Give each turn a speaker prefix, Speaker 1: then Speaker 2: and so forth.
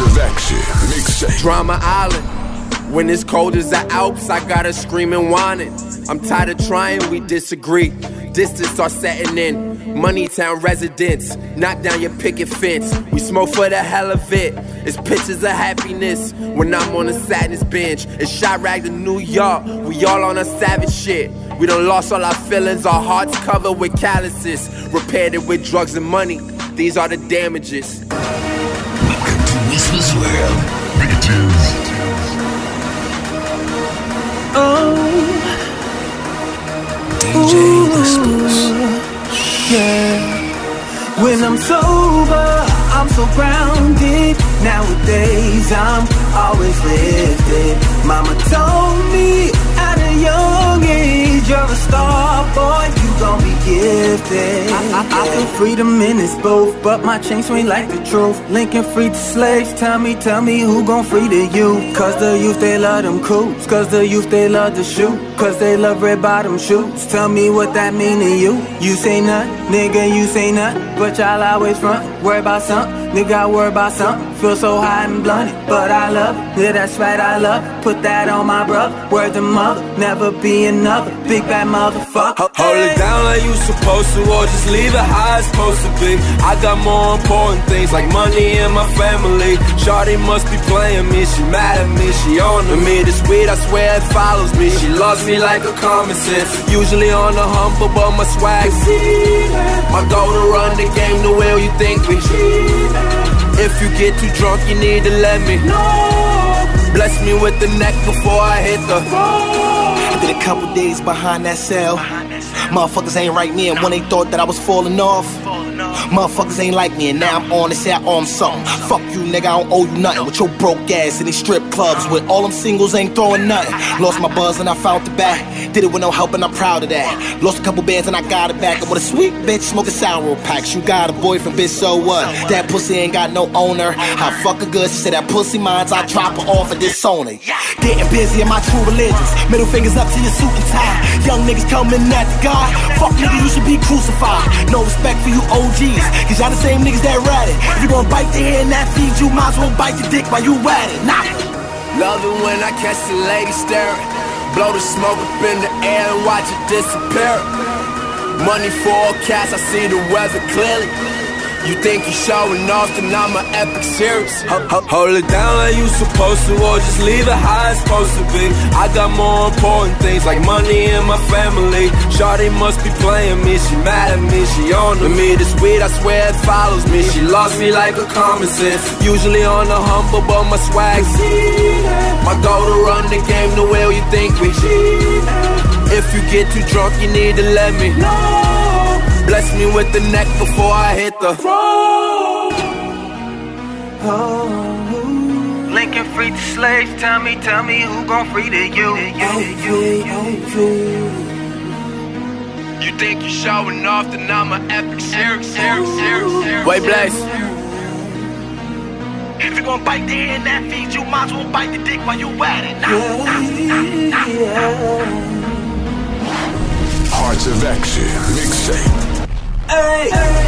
Speaker 1: Action.
Speaker 2: Drama Island. When it's cold as the Alps, I got her screaming, whining. I'm tired of trying, we disagree. Distance starts setting in. Moneytown residents, knock down your picket fence. We smoke for the hell of it. It's pictures of happiness when I'm on a sadness bench. It's shot rag to New York. We all on a savage shit. We done lost all our feelings, our hearts covered with calluses. Repaired it with drugs and money. These are the damages.
Speaker 1: Bitches.
Speaker 3: DJ Wispas.
Speaker 4: Yeah. When I'm sober, I'm so grounded. Nowadays, I'm always lifted. Mama told me at a young age, I, I, I feel freedom in this both, but my chain swing like the truth. Lincoln free to slaves, tell me, tell me who gon' free the youth. Cause the youth, they love them coops. Cause the youth, they love to shoot. Cause they love red bottom shoes. Tell me what that mean to you. You say nothing, nigga, you say nothing. But y'all always front, worry about something. Nigga, I worry about something. Feel so high and blunted, but I love it. Yeah, that's right, I love it. Put that on my brother. Word to mother, never be another. Big bad motherfucker.
Speaker 2: Hold it down like you supposed to, or just leave it how it's supposed to be. I got more important things like money and my family. Shawty must be playing me, she mad at me, she on to me. This weed, I swear it follows me. She loves me like a common sense. Usually on the humble, but my swag. My goal to run the game the way you think we. If you get too drunk, you need to let me know. Bless me with the neck before I hit the.
Speaker 5: I did a couple days behind that cell. Motherfuckers ain't right me, and when they thought that I was falling off, motherfuckers ain't like me, and now I'm on I owe 'em something. Fuck you, nigga, I don't owe you nothing. With your broke ass in these strip clubs, with all them singles ain't throwing nothing. Lost my buzz and I found the back. Did it with no help, and I'm proud of that. Lost a couple bands and I got it back. I'm with a sweet bitch smoking sour packs. You got a boyfriend, bitch, so what? That pussy ain't got no owner. I fuck a good, she said that pussy mines, I drop her off and disown it. Getting busy in my true religions. Middle fingers up to your suit and tie. Young niggas coming at the guy. Fuck nigga, you should be crucified. No respect for you Cause y'all the same niggas that rat it. If you gon' bite the hand that feeds you, might as well bite the dick while you at it. Nah.
Speaker 2: Love it when I catch the lady staring. Blow the smoke up in the air and watch it disappear. Money forecast, I see the weather clearly. You think you're showing off, then I'm an epic series. Ho- ho- Hold it down like you supposed to, or just leave it how it's supposed to be. I got more important things like money and my family. Shawty must be playing me, she mad at me, she on to me. This weed, I swear it follows me. She lost me like a common sense. Usually on the humble, but my swag. My goal to run the game the way you think we. If you get too drunk, you need to let me know. Bless me with the neck before I hit the road.
Speaker 4: Lincoln free the slaves, tell me, tell me who gon' free the you.
Speaker 2: You think you're showing off, then I'm an epic series, series, series, series. Wait, Blaze.
Speaker 5: If you gon' bite the hand that feeds you, might as well bite the dick while you at it. Nah, nah, nah, nah.
Speaker 1: Hearts of Action mixtape.
Speaker 4: Hey,